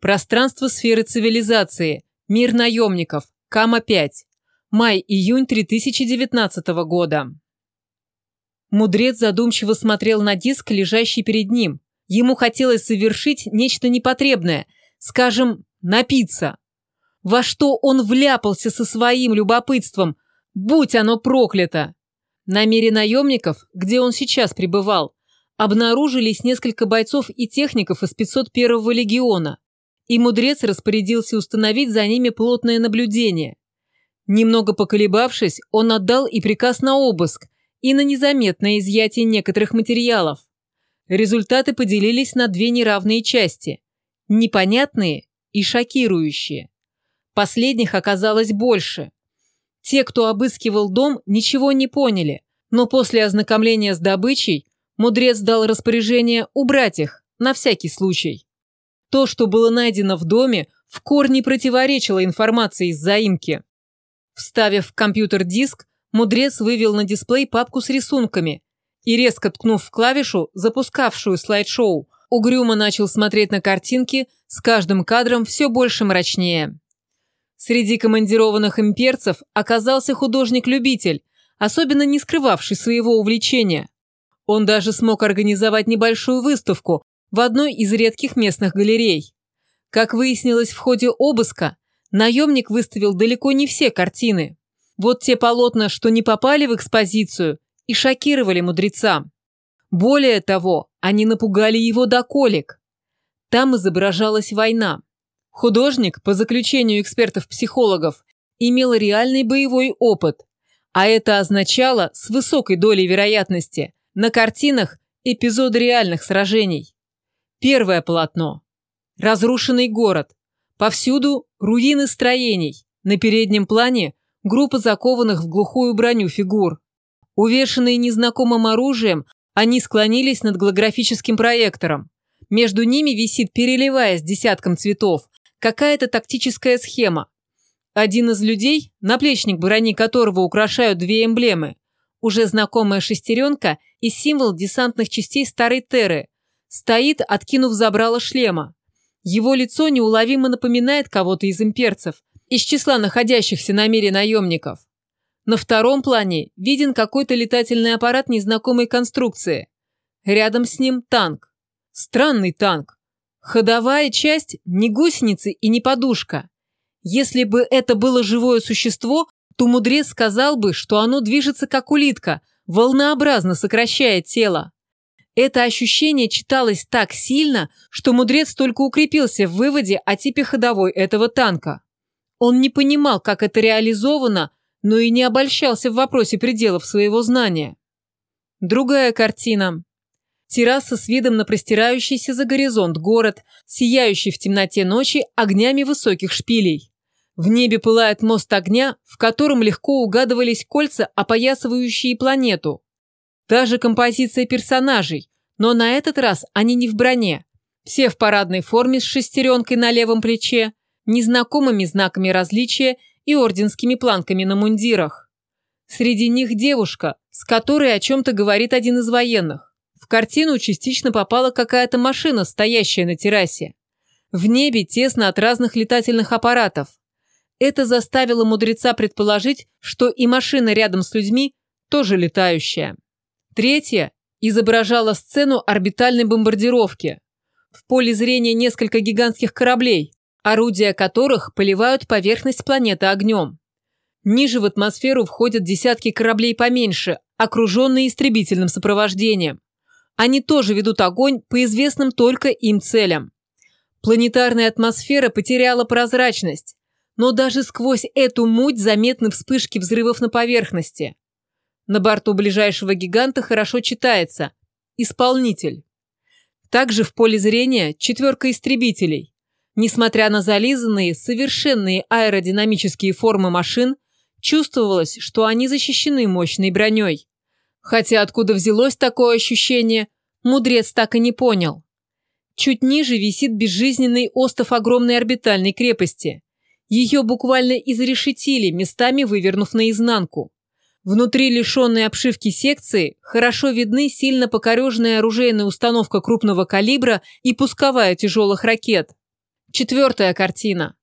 Пространство сферы цивилизации. Мир наемников. Кама-5. Май-июнь 2019 года. Мудрец задумчиво смотрел на диск, лежащий перед ним. Ему хотелось совершить нечто непотребное, скажем, напиться. Во что он вляпался со своим любопытством? Будь оно проклято! На мире наемников, где он сейчас пребывал, обнаружились несколько бойцов и техников из 501-го легиона, и мудрец распорядился установить за ними плотное наблюдение. Немного поколебавшись, он отдал и приказ на обыск, и на незаметное изъятие некоторых материалов. Результаты поделились на две неравные части – непонятные и шокирующие. Последних оказалось больше. Те, кто обыскивал дом, ничего не поняли, но после ознакомления с добычей мудрец дал распоряжение убрать их, на всякий случай. То, что было найдено в доме, в корне противоречило информации из заимки. Вставив в компьютер диск, мудрец вывел на дисплей папку с рисунками и, резко ткнув в клавишу, запускавшую слайд-шоу, угрюмо начал смотреть на картинки, с каждым кадром все больше мрачнее. Среди командированных имперцев оказался художник-любитель, особенно не скрывавший своего увлечения. Он даже смог организовать небольшую выставку в одной из редких местных галерей. Как выяснилось в ходе обыска, наемник выставил далеко не все картины. Вот те полотна, что не попали в экспозицию, и шокировали мудреца. Более того, они напугали его до колик. Там изображалась война. Художник, по заключению экспертов-психологов, имел реальный боевой опыт, а это означало с высокой долей вероятности на картинах эпизоды реальных сражений. Первое полотно. Разрушенный город. Повсюду руины строений. На переднем плане группа закованных в глухую броню фигур. Увешанные незнакомым оружием, они склонились над голографическим проектором. Между ними висит, переливаясь десятком цветов, какая-то тактическая схема. Один из людей, наплечник брони которого украшают две эмблемы, уже знакомая шестеренка и символ десантных частей Старой Терры, стоит, откинув забрало шлема. Его лицо неуловимо напоминает кого-то из имперцев, из числа находящихся на мире наемников. На втором плане виден какой-то летательный аппарат незнакомой конструкции. Рядом с ним танк. Странный танк. Ходовая часть не гусеницы и не подушка. Если бы это было живое существо, то мудрец сказал бы, что оно движется как улитка, волнообразно сокращая тело. Это ощущение читалось так сильно, что мудрец только укрепился в выводе о типе ходовой этого танка. Он не понимал, как это реализовано, но и не обольщался в вопросе пределов своего знания. Другая картина. Терраса с видом на простирающийся за горизонт город, сияющий в темноте ночи огнями высоких шпилей. В небе пылает мост огня, в котором легко угадывались кольца, опоясывающие планету. Та же композиция персонажей, но на этот раз они не в броне. Все в парадной форме с шестеренкой на левом плече, незнакомыми знаками различия и орденскими планками на мундирах. Среди них девушка, с которой о чем-то говорит один из военных. В картину частично попала какая-то машина, стоящая на террасе. В небе тесно от разных летательных аппаратов. Это заставило мудреца предположить, что и машина рядом с людьми тоже летающая. Третья изображала сцену орбитальной бомбардировки. В поле зрения несколько гигантских кораблей, орудия которых поливают поверхность планеты огнем. Ниже в атмосферу входят десятки кораблей поменьше, окруженные истребительным сопровождением. Они тоже ведут огонь по известным только им целям. Планетарная атмосфера потеряла прозрачность, но даже сквозь эту муть заметны вспышки взрывов на поверхности. На борту ближайшего гиганта хорошо читается «Исполнитель». Также в поле зрения четверка истребителей. Несмотря на зализанные, совершенные аэродинамические формы машин, чувствовалось, что они защищены мощной броней. Хотя откуда взялось такое ощущение, мудрец так и не понял. Чуть ниже висит безжизненный остов огромной орбитальной крепости. Ее буквально изрешетили, местами вывернув наизнанку. Внутри лишенной обшивки секции хорошо видны сильно покореженная оружейная установка крупного калибра и пусковая тяжелых ракет. Четвертая картина.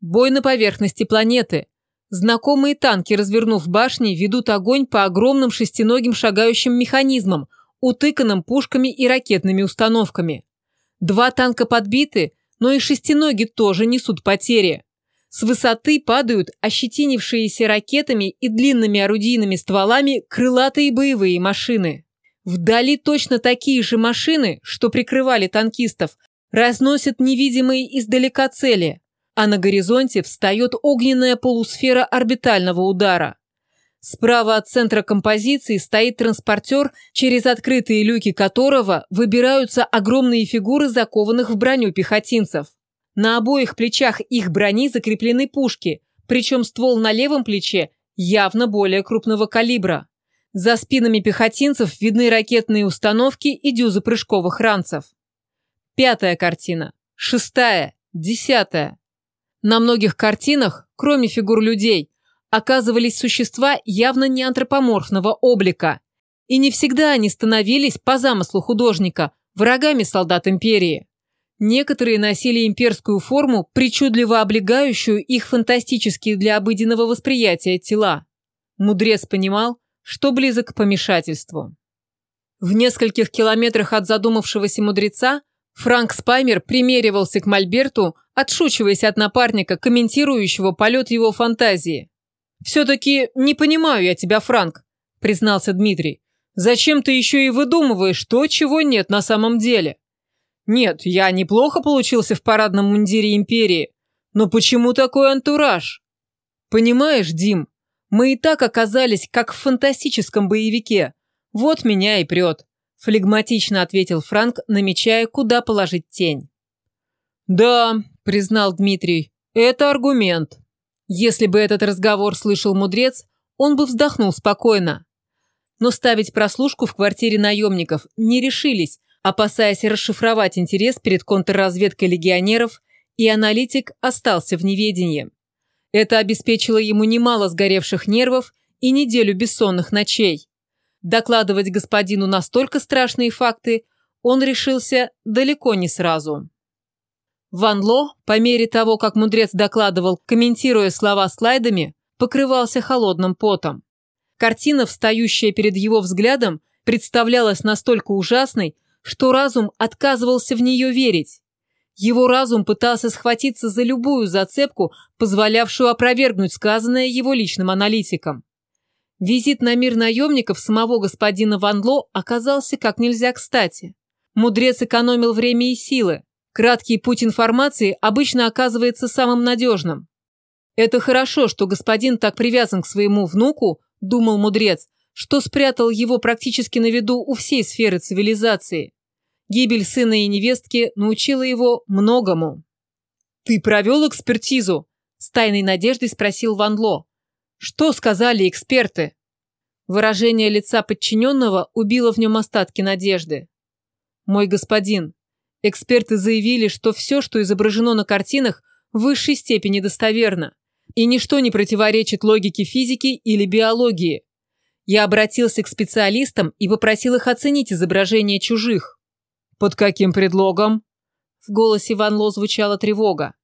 Бой на поверхности планеты. Знакомые танки, развернув башни, ведут огонь по огромным шестиногим шагающим механизмам, утыканным пушками и ракетными установками. Два танка подбиты, но и шестиноги тоже несут потери. С высоты падают ощетинившиеся ракетами и длинными орудийными стволами крылатые боевые машины. Вдали точно такие же машины, что прикрывали танкистов, разносят невидимые издалека цели, а на горизонте встает огненная полусфера орбитального удара. Справа от центра композиции стоит транспортер, через открытые люки которого выбираются огромные фигуры закованных в броню пехотинцев. На обоих плечах их брони закреплены пушки, причем ствол на левом плече явно более крупного калибра. За спинами пехотинцев видны ракетные установки и дюзы прыжковых ранцев. Пятая картина. Шестая. Десятая. На многих картинах, кроме фигур людей, оказывались существа явно не антропоморфного облика. И не всегда они становились, по замыслу художника, врагами солдат империи. Некоторые носили имперскую форму, причудливо облегающую их фантастические для обыденного восприятия тела. Мудрец понимал, что близок к помешательству. В нескольких километрах от задумавшегося мудреца Франк Спаймер примеривался к Мольберту, отшучиваясь от напарника, комментирующего полет его фантазии. «Все-таки не понимаю я тебя, Франк», – признался Дмитрий. «Зачем ты еще и выдумываешь то, чего нет на самом деле?» Нет, я неплохо получился в парадном мундире империи, но почему такой антураж? Понимаешь, Дим, мы и так оказались как в фантастическом боевике. Вот меня и прет, флегматично ответил Франк, намечая, куда положить тень. Да, признал Дмитрий, это аргумент. Если бы этот разговор слышал мудрец, он бы вздохнул спокойно. Но ставить прослушку в квартире наемников не решились, опасаясь расшифровать интерес перед контрразведкой легионеров, и аналитик остался в неведении. Это обеспечило ему немало сгоревших нервов и неделю бессонных ночей. Докладывать господину настолько страшные факты он решился далеко не сразу. Ван Ло, по мере того, как мудрец докладывал, комментируя слова слайдами, покрывался холодным потом. Картина, встающая перед его взглядом, представлялась настолько ужасной, что разум отказывался в нее верить. Его разум пытался схватиться за любую зацепку, позволявшую опровергнуть сказанное его личным аналитиком. Визит на мир наемников самого господина Ван Ло оказался как нельзя кстати. Мудрец экономил время и силы. Краткий путь информации обычно оказывается самым надежным. Это хорошо, что господин так привязан к своему внуку, думал мудрец, что спрятал его практически на виду у всей сферы цивилизации. Гибель сына и невестки научила его многому. «Ты провел экспертизу?» – с тайной надеждой спросил Ван Ло. «Что сказали эксперты?» Выражение лица подчиненного убило в нем остатки надежды. «Мой господин, эксперты заявили, что все, что изображено на картинах, в высшей степени достоверно, и ничто не противоречит логике физики или биологии. Я обратился к специалистам и попросил их оценить изображения чужих. «Под каким предлогом?» В голосе Ван Ло звучала тревога.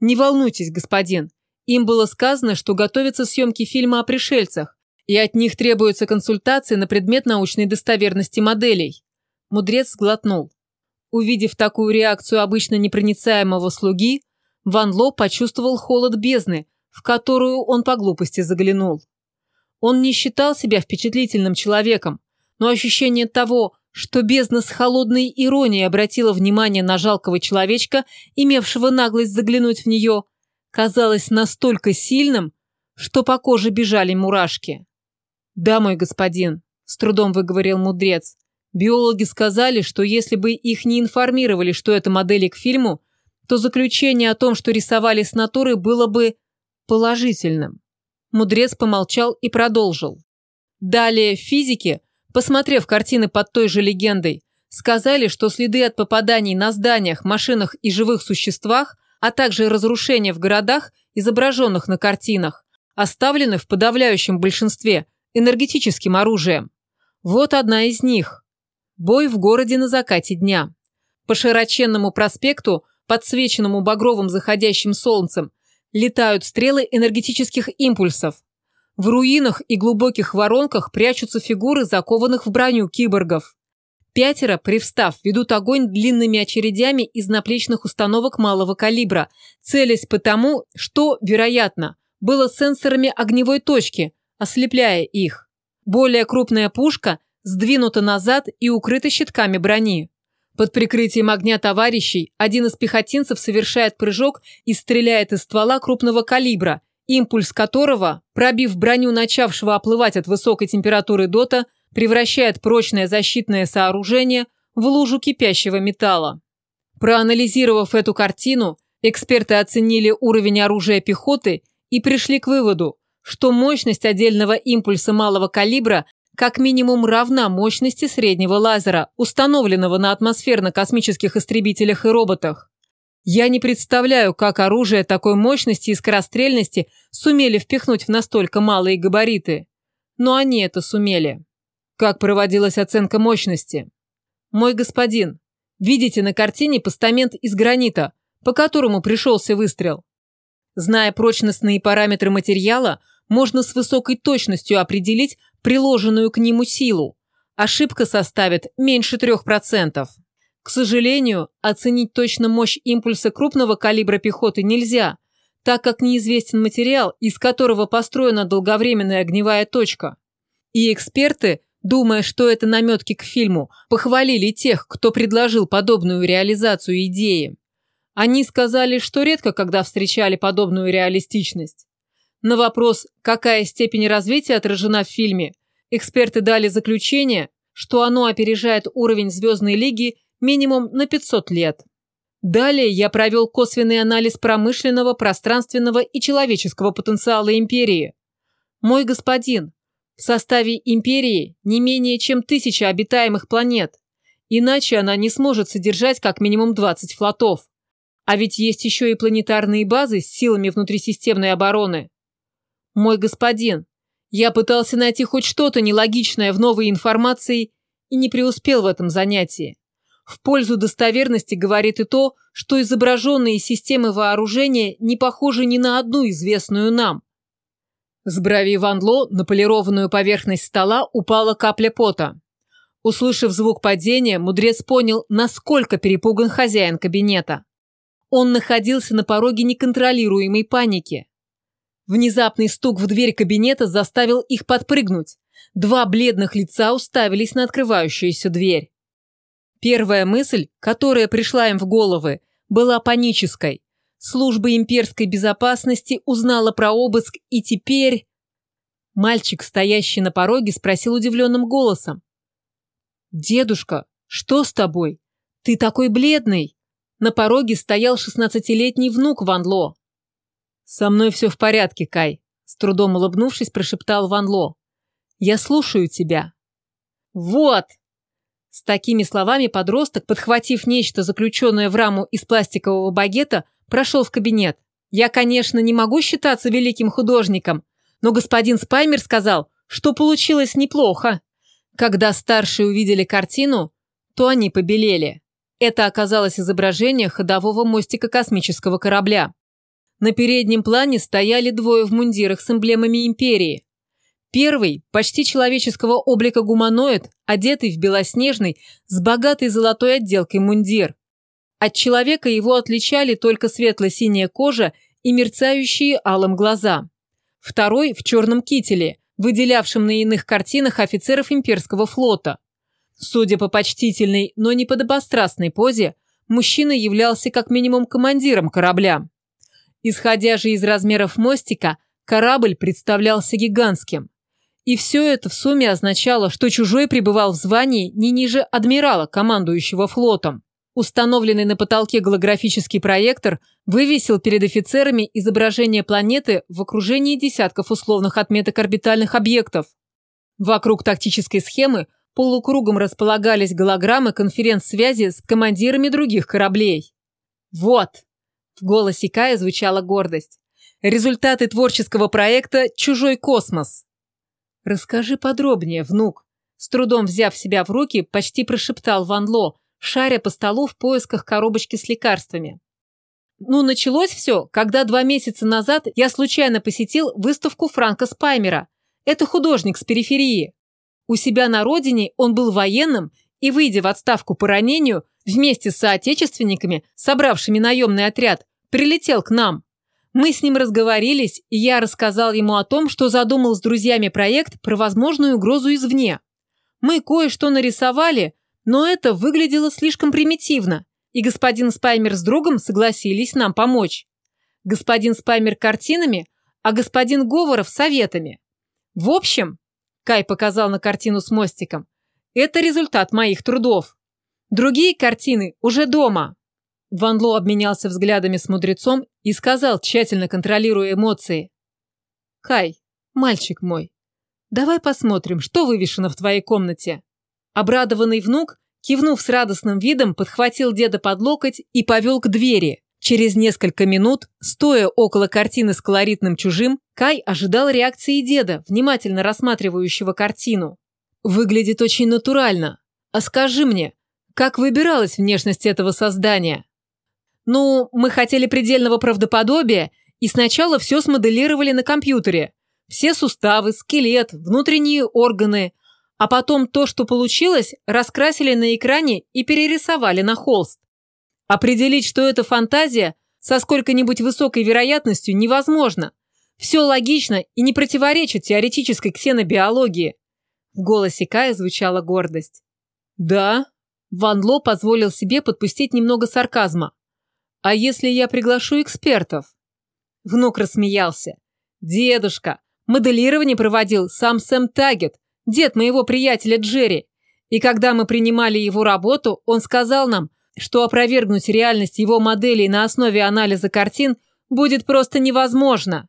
«Не волнуйтесь, господин. Им было сказано, что готовятся съемки фильма о пришельцах, и от них требуются консультации на предмет научной достоверности моделей». Мудрец сглотнул. Увидев такую реакцию обычно непроницаемого слуги, Ван Ло почувствовал холод бездны, в которую он по глупости заглянул. Он не считал себя впечатлительным человеком, но ощущение того, что бездна с холодной иронией обратила внимание на жалкого человечка, имевшего наглость заглянуть в нее, казалось настолько сильным, что по коже бежали мурашки. «Да, мой господин», – с трудом выговорил мудрец, – биологи сказали, что если бы их не информировали, что это модели к фильму, то заключение о том, что рисовали с натуры, было бы положительным. Мудрец помолчал и продолжил. Далее физики, посмотрев картины под той же легендой, сказали, что следы от попаданий на зданиях, машинах и живых существах, а также разрушения в городах, изображенных на картинах, оставлены в подавляющем большинстве энергетическим оружием. Вот одна из них. Бой в городе на закате дня. По широченному проспекту подсвеченному багровым заходящим солнцем, летают стрелы энергетических импульсов. В руинах и глубоких воронках прячутся фигуры закованных в броню киборгов. Пятеро, привстав, ведут огонь длинными очередями из наплечных установок малого калибра, целясь по тому, что, вероятно, было сенсорами огневой точки, ослепляя их. Более крупная пушка сдвинута назад и укрыта щитками брони. Под прикрытием огня товарищей один из пехотинцев совершает прыжок и стреляет из ствола крупного калибра, импульс которого, пробив броню начавшего оплывать от высокой температуры дота, превращает прочное защитное сооружение в лужу кипящего металла. Проанализировав эту картину, эксперты оценили уровень оружия пехоты и пришли к выводу, что мощность отдельного импульса малого калибра как минимум равна мощности среднего лазера, установленного на атмосферно-космических истребителях и роботах. Я не представляю, как оружие такой мощности и скорострельности сумели впихнуть в настолько малые габариты. Но они это сумели. Как проводилась оценка мощности? Мой господин, видите на картине постамент из гранита, по которому пришелся выстрел. Зная прочностные параметры материала, можно с высокой точностью определить приложенную к нему силу. Ошибка составит меньше 3%. К сожалению, оценить точно мощь импульса крупного калибра пехоты нельзя, так как неизвестен материал, из которого построена долговременная огневая точка. И эксперты думая, что это наметки к фильму, похвалили тех, кто предложил подобную реализацию идеи. Они сказали, что редко когда встречали подобную реалистичность. На вопрос, какая степень развития отражена в фильме, эксперты дали заключение, что оно опережает уровень Звездной Лиги минимум на 500 лет. Далее я провел косвенный анализ промышленного, пространственного и человеческого потенциала империи. Мой господин, в составе империи не менее чем тысяча обитаемых планет, иначе она не сможет содержать как минимум 20 флотов. А ведь есть еще и планетарные базы с силами внутрисистемной обороны. Мой господин, я пытался найти хоть что-то нелогичное в новой информации и не преуспел в этом занятии. В пользу достоверности говорит и то, что изображенные системы вооружения не похожи ни на одну известную нам. С брови Ван Ло на полированную поверхность стола упала капля пота. Услышав звук падения, мудрец понял, насколько перепуган хозяин кабинета. Он находился на пороге неконтролируемой паники. Внезапный стук в дверь кабинета заставил их подпрыгнуть. Два бледных лица уставились на открывающуюся дверь. Первая мысль, которая пришла им в головы, была панической. Служба имперской безопасности узнала про обыск и теперь... Мальчик, стоящий на пороге, спросил удивленным голосом. «Дедушка, что с тобой? Ты такой бледный!» На пороге стоял шестнадцатилетний внук Ван Ло. «Со мной все в порядке, Кай», – с трудом улыбнувшись, прошептал Ван Ло. «Я слушаю тебя». «Вот!» С такими словами подросток, подхватив нечто, заключенное в раму из пластикового багета, прошел в кабинет. Я, конечно, не могу считаться великим художником, но господин Спаймер сказал, что получилось неплохо. Когда старшие увидели картину, то они побелели. Это оказалось изображение ходового мостика космического корабля. На переднем плане стояли двое в мундирах с эмблемами империи. Первый, почти человеческого облика гуманоид, одетый в белоснежный, с богатой золотой отделкой мундир. От человека его отличали только светло-синяя кожа и мерцающие алым глаза. Второй в черном кителе, выделявшем на иных картинах офицеров имперского флота. Судя по почтительной, но не подобострастной позе, мужчина являлся как минимум командиром корабля. Исходя же из размеров мостика, корабль представлялся гигантским. И все это в сумме означало, что чужой пребывал в звании не ниже адмирала, командующего флотом. Установленный на потолке голографический проектор вывесил перед офицерами изображение планеты в окружении десятков условных отметок орбитальных объектов. Вокруг тактической схемы полукругом располагались голограммы конференц-связи с командирами других кораблей. «Вот!» – в голосе Кая звучала гордость. «Результаты творческого проекта «Чужой космос». «Расскажи подробнее, внук», – с трудом взяв себя в руки, почти прошептал Ван Ло – шаря по столу в поисках коробочки с лекарствами. Ну, началось все, когда два месяца назад я случайно посетил выставку Франка Спаймера. Это художник с периферии. У себя на родине он был военным и, выйдя в отставку по ранению, вместе с соотечественниками, собравшими наемный отряд, прилетел к нам. Мы с ним разговорились, и я рассказал ему о том, что задумал с друзьями проект про возможную угрозу извне. Мы кое-что нарисовали, но это выглядело слишком примитивно, и господин Спаймер с другом согласились нам помочь. Господин Спаймер картинами, а господин Говоров советами. В общем, Кай показал на картину с мостиком, это результат моих трудов. Другие картины уже дома. Ван Ло обменялся взглядами с мудрецом и сказал, тщательно контролируя эмоции. «Кай, мальчик мой, давай посмотрим, что вывешено в твоей комнате». Обрадованный внук Кивнув с радостным видом, подхватил деда под локоть и повел к двери. Через несколько минут, стоя около картины с колоритным чужим, Кай ожидал реакции деда, внимательно рассматривающего картину. «Выглядит очень натурально. А скажи мне, как выбиралась внешность этого создания?» «Ну, мы хотели предельного правдоподобия и сначала все смоделировали на компьютере. Все суставы, скелет, внутренние органы – а потом то, что получилось, раскрасили на экране и перерисовали на холст. Определить, что это фантазия, со сколько-нибудь высокой вероятностью невозможно. Все логично и не противоречит теоретической ксенобиологии. В голосе Кая звучала гордость. «Да?» Ван Ло позволил себе подпустить немного сарказма. «А если я приглашу экспертов?» Внук рассмеялся. «Дедушка, моделирование проводил сам Сэм Тагет, дед моего приятеля Джерри. И когда мы принимали его работу, он сказал нам, что опровергнуть реальность его моделей на основе анализа картин будет просто невозможно.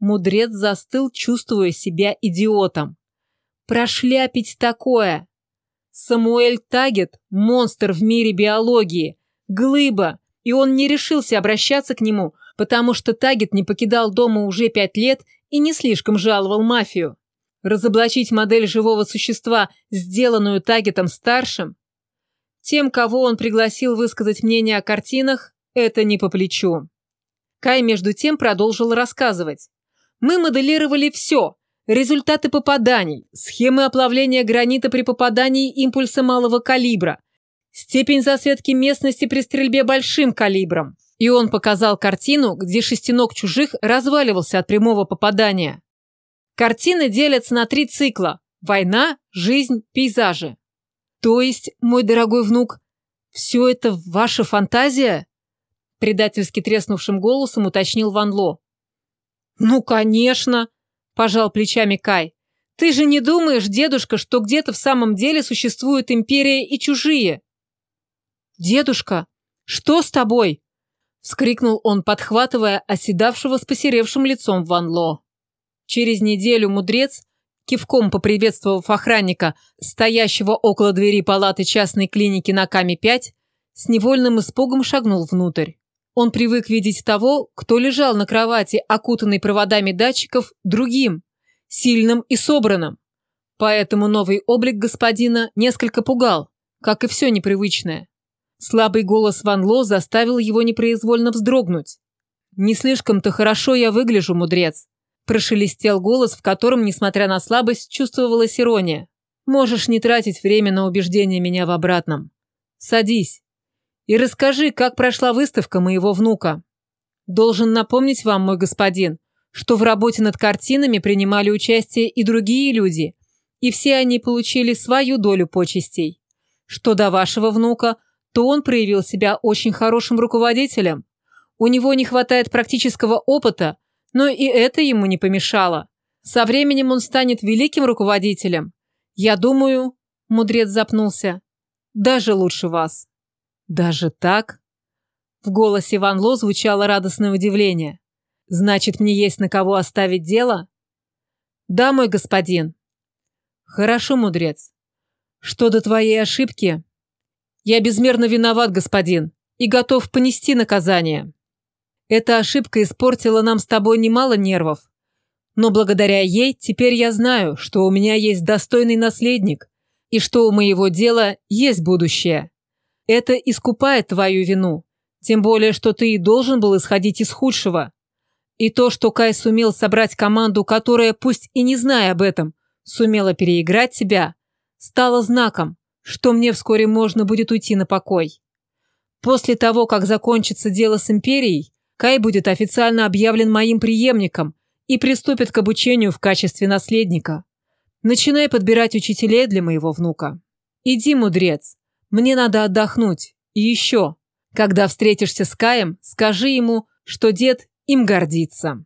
Мудрец застыл, чувствуя себя идиотом. Прошляпить такое. Самуэль Тагет – монстр в мире биологии, глыба, и он не решился обращаться к нему, потому что Тагет не покидал дома уже пять лет и не слишком жаловал мафию. Разоблачить модель живого существа, сделанную Тагетом-старшим? Тем, кого он пригласил высказать мнение о картинах, это не по плечу. Кай, между тем, продолжил рассказывать. Мы моделировали все. Результаты попаданий, схемы оплавления гранита при попадании импульса малого калибра, степень засветки местности при стрельбе большим калибром. И он показал картину, где шестенок чужих разваливался от прямого попадания. Картины делятся на три цикла – война, жизнь, пейзажи. То есть, мой дорогой внук, все это ваша фантазия? Предательски треснувшим голосом уточнил Ван Ло. Ну, конечно, пожал плечами Кай. Ты же не думаешь, дедушка, что где-то в самом деле существует империя и чужие? Дедушка, что с тобой? Вскрикнул он, подхватывая оседавшего с посеревшим лицом Ван Ло. Через неделю мудрец, кивком поприветствовав охранника, стоящего около двери палаты частной клиники на Каме-5, с невольным испугом шагнул внутрь. Он привык видеть того, кто лежал на кровати, окутанный проводами датчиков, другим, сильным и собранным. Поэтому новый облик господина несколько пугал, как и все непривычное. Слабый голос Ван Ло заставил его непроизвольно вздрогнуть. «Не слишком-то хорошо я выгляжу, мудрец», Прошелестел голос, в котором, несмотря на слабость, чувствовалась ирония. «Можешь не тратить время на убеждение меня в обратном. Садись и расскажи, как прошла выставка моего внука. Должен напомнить вам, мой господин, что в работе над картинами принимали участие и другие люди, и все они получили свою долю почестей. Что до вашего внука, то он проявил себя очень хорошим руководителем. У него не хватает практического опыта, но и это ему не помешало. Со временем он станет великим руководителем. Я думаю, мудрец запнулся, даже лучше вас. Даже так? В голосе Ван Ло звучало радостное удивление. Значит, мне есть на кого оставить дело? Да, мой господин. Хорошо, мудрец. Что до твоей ошибки? Я безмерно виноват, господин, и готов понести наказание. Эта ошибка испортила нам с тобой немало нервов. Но благодаря ей теперь я знаю, что у меня есть достойный наследник и что у моего дела есть будущее. Это искупает твою вину. Тем более, что ты и должен был исходить из худшего. И то, что Кай сумел собрать команду, которая, пусть и не зная об этом, сумела переиграть тебя, стало знаком, что мне вскоре можно будет уйти на покой. После того, как закончится дело с Империей, Кай будет официально объявлен моим преемником и приступит к обучению в качестве наследника. Начинай подбирать учителей для моего внука. Иди, мудрец, мне надо отдохнуть. И еще, когда встретишься с Каем, скажи ему, что дед им гордится.